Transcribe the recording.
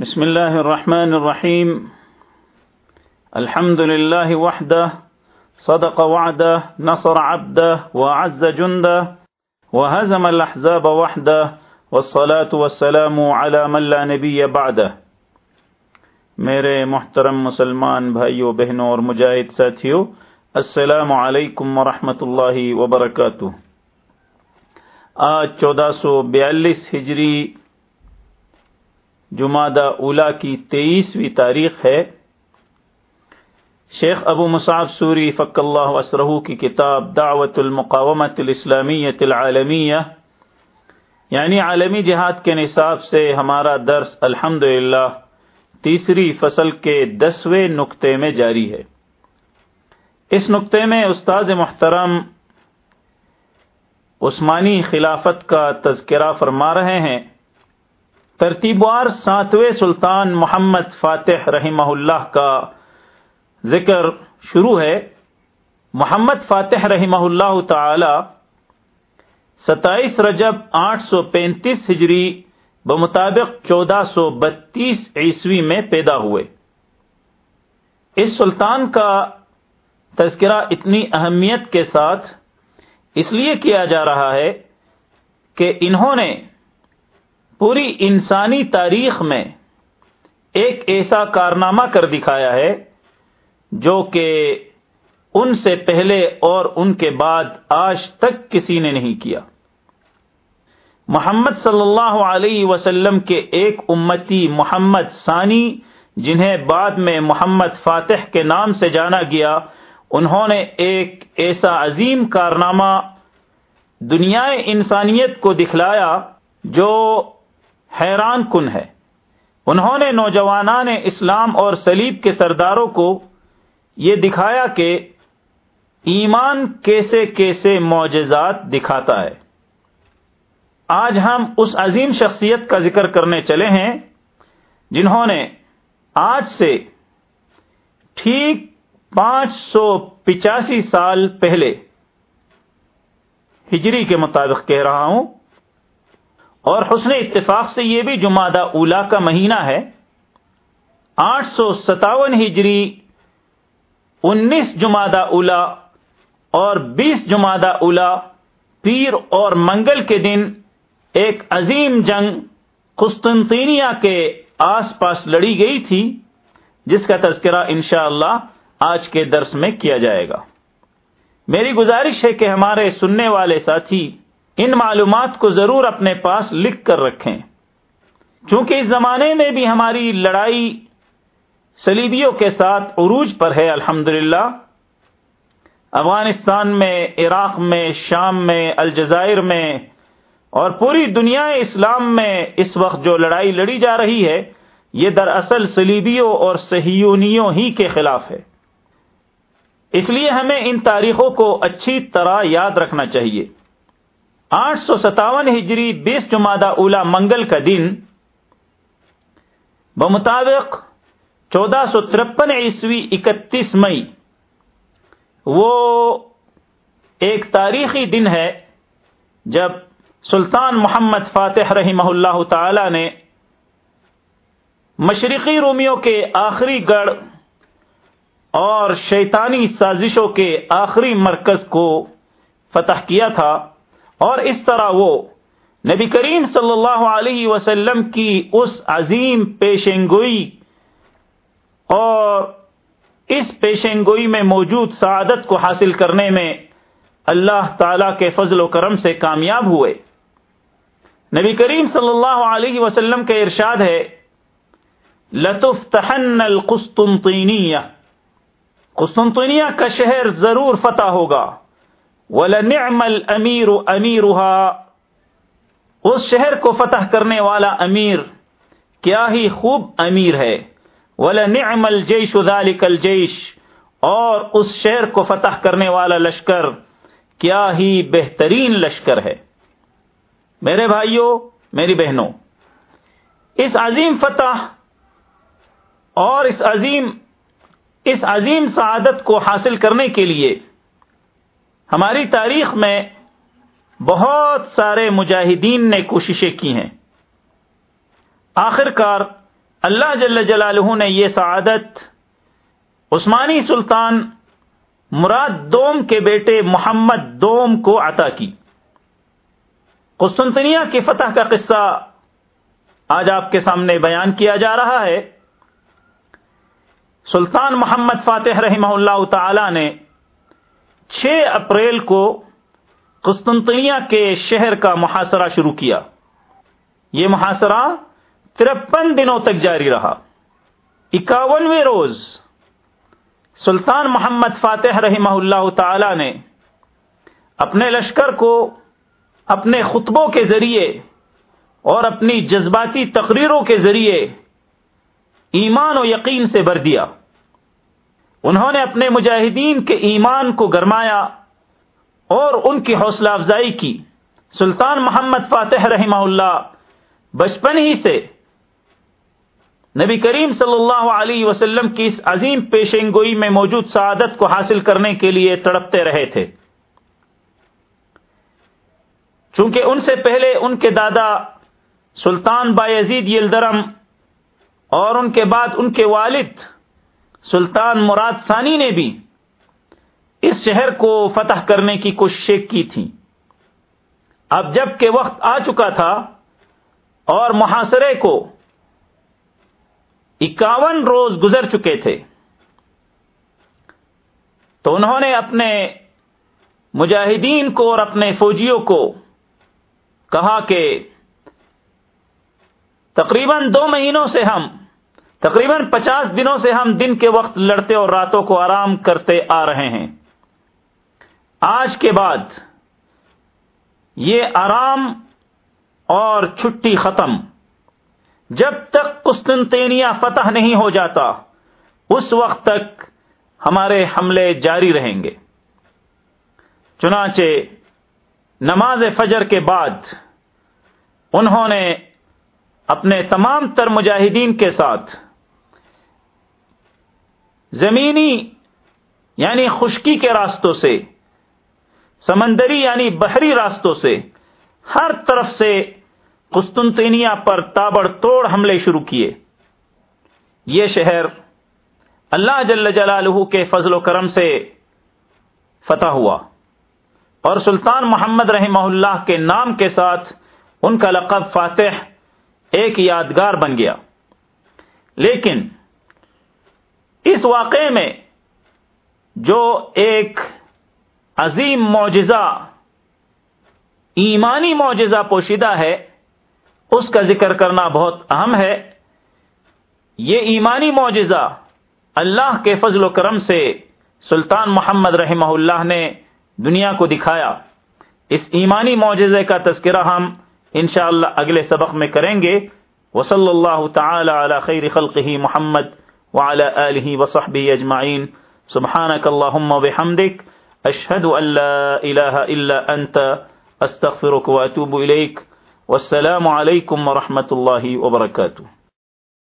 بسم الله الرحمن الرحيم. الحمد لله وحده. صدق وعده، نصر عبده وعز جنده، وهزم الأحزاب وحده، والصلاة والسلام على من لا نبي بعده. میرے محترم مسلمان بھائیوں بہنوں اور مجاہد ساتھیوں السلام علیکم ورحمۃ اللہ وبرکاتہ. آج چودہ سو بیالیس ہجری جمادہ اولا کی تیئیسویں تاریخ ہے۔ شیخ ابو مصعب سوری فق اللہ وسرہ کی کتاب دعوت المقامت الاسلامیت العالمیہ۔ یعنی عالمی جہاد کے نصاب سے ہمارا درس الحمد تیسری فصل کے دسویں نقطے میں جاری ہے۔ اس نقطے میں استاد محترم عثمانی خلافت کا تذکرہ فرما رہے ہیں۔ ترتیبوار ساتویں سلطان محمد فاتح رحمہ اللہ کا ذکر شروع ہے۔ محمد فاتح رحمہ اللہ تعالی ستائیس رجب آٹھ سو پینتیس ہجری بمطابق چودہ سو بتیس عیسوی میں پیدا ہوئے۔ اس سلطان کا تذکرہ اتنی اہمیت کے ساتھ اس لیے کیا جا رہا ہے کہ انہوں نے پوری انسانی تاریخ میں ایک ایسا کارنامہ کر دکھایا ہے جو کہ ان سے پہلے اور ان کے بعد آج تک کسی نے نہیں کیا۔ محمد صلی اللہ علیہ وسلم کے ایک امتی محمد ثانی، جنہیں بعد میں محمد فاتح کے نام سے جانا گیا، انہوں نے ایک ایسا عظیم کارنامہ دنیا انسانیت کو دکھلایا جو حیران کن ہے۔ انہوں نے نوجوانان اسلام اور سلیب کے سرداروں کو یہ دکھایا کہ ایمان کیسے کیسے معجزات دکھاتا ہے۔ آج ہم اس عظیم شخصیت کا ذکر کرنے چلے ہیں جنہوں نے آج سے ٹھیک پانچ سو پچاسی سال پہلے ہجری کے مطابق کہہ رہا ہوں۔ اور حسن اتفاق سے یہ بھی جمادہ اولا کا مہینہ ہے، آٹھ سو ستاون ہجری، انیس جمادہ اولا اور بیس جمادہ اولا پیر اور منگل کے دن ایک عظیم جنگ قسطنطینیہ کے آس پاس لڑی گئی تھی، جس کا تذکرہ انشاءاللہ اللہ آج کے درس میں کیا جائے گا۔ میری گزارش ہے کہ ہمارے سننے والے ساتھی ان معلومات کو ضرور اپنے پاس لکھ کر رکھیں۔ چونکہ اس زمانے میں بھی ہماری لڑائی سلیبیوں کے ساتھ عروج پر ہے الحمد افغانستان میں، عراق میں، شام میں، الجزائر میں اور پوری دنیا اسلام میں اس وقت جو لڑائی لڑی جا رہی ہے، یہ دراصل سلیبیوں اور سہیونیوں ہی کے خلاف ہے۔ اس لیے ہمیں ان تاریخوں کو اچھی طرح یاد رکھنا چاہیے۔ آٹھ سو ستاون ہجری بیس جمادہ اولا منگل کا دن بمطابق چودہ سو ترپن عیسوی اکتیس مئی وہ ایک تاریخی دن ہے جب سلطان محمد فاتح رحمہ اللہ تعالی نے مشرقی رومیوں کے آخری گڑھ اور شیطانی سازشوں کے آخری مرکز کو فتح کیا تھا۔ اور اس طرح وہ نبی کریم صلی اللہ علیہ وسلم کی اس عظیم پیشنگوئی اور اس پیشنگوئی میں موجود سعادت کو حاصل کرنے میں اللہ تعالی کے فضل و کرم سے کامیاب ہوئے۔ نبی کریم صلی اللہ علیہ وسلم کا ارشاد ہے لطف تحن القسطنطینیہ قسطنطینیہ کا شہر ضرور فتح ہوگا۔ وَلَنِعْمَ الْأَمِيرُ أَمِيرُهَا اس شہر کو فتح کرنے والا امیر کیا ہی خوب امیر ہے۔ وَلَنِعْمَ الْجَيْشُ ذَلِكَ الْجَيْشُ اور اس شہر کو فتح کرنے والا لشکر کیا ہی بہترین لشکر ہے۔ میرے بھائیوں، میری بہنوں، اس عظیم فتح اور اس عظیم اس عظیم سعادت کو حاصل کرنے کے لیے ہماری تاریخ میں بہت سارے مجاہدین نے کوششیں کی ہیں۔ آخر کار اللہ جل جلالہ نے یہ سعادت عثمانی سلطان مراد دوم کے بیٹے محمد دوم کو عطا کی۔ قسطنطنیہ کی فتح کا قصہ آج آپ کے سامنے بیان کیا جا رہا ہے۔ سلطان محمد فاتح رحمہ اللہ تعالی نے چھ اپریل کو قسطنطنیہ کے شہر کا محاصرہ شروع کیا۔ یہ محاصرہ ترپن دنوں تک جاری رہا۔ اکاونویں روز سلطان محمد فاتح رحمہ اللہ تعالی نے اپنے لشکر کو اپنے خطبوں کے ذریعے اور اپنی جذباتی تقریروں کے ذریعے ایمان و یقین سے بھر دیا۔ انہوں نے اپنے مجاہدین کے ایمان کو گرمایا اور ان کی حوصلہ افزائی کی۔ سلطان محمد فاتح رحمہ اللہ بچپن ہی سے نبی کریم صلی اللہ علیہ وسلم کی اس عظیم پیشن گوئی میں موجود سعادت کو حاصل کرنے کے لیے تڑپتے رہے تھے۔ چونکہ ان سے پہلے ان کے دادا سلطان بایزید یلدرم اور ان کے بعد ان کے والد سلطان مراد ثانی نے بھی اس شہر کو فتح کرنے کی کوششیں کی تھیں اب جبکہ وقت آ چکا تھا اور محاصرے کو اکاون روز گزر چکے تھے، تو انہوں نے اپنے مجاہدین کو اور اپنے فوجیوں کو کہا کہ تقریباً دو مہینوں سے ہم تقریباً پچاس دنوں سے ہم دن کے وقت لڑتے اور راتوں کو آرام کرتے آ رہے ہیں۔ آج کے بعد یہ آرام اور چھٹی ختم۔ جب تک قسطنطینیہ فتح نہیں ہو جاتا، اس وقت تک ہمارے حملے جاری رہیں گے۔ چنانچہ نماز فجر کے بعد انہوں نے اپنے تمام تر مجاہدین کے ساتھ زمینی یعنی خشکی کے راستوں سے، سمندری یعنی بحری راستوں سے ہر طرف سے قسطنطینیہ پر تابڑ توڑ حملے شروع کیے۔ یہ شہر اللہ جل جلالہ کے فضل و کرم سے فتح ہوا۔ اور سلطان محمد رحمہ اللہ کے نام کے ساتھ ان کا لقب فاتح ایک یادگار بن گیا۔ لیکن اس واقعے میں جو ایک عظیم معجزہ، ایمانی معجزہ پوشیدہ ہے، اس کا ذکر کرنا بہت اہم ہے۔ یہ ایمانی معجزہ اللہ کے فضل و کرم سے سلطان محمد رحمہ اللہ نے دنیا کو دکھایا۔ اس ایمانی معجزے کا تذکرہ ہم انشاءاللہ اگلے سبق میں کریں گے۔ وصلی اللہ تعالی علی خیر خلقہ محمد وعلى آله وصحبه أجمعين. سبحانك اللهم وبحمدك، أشهد أن لا إله إلا أنت، أستغفرك وأتوب إليك. والسلام عليكم ورحمة الله وبركاته.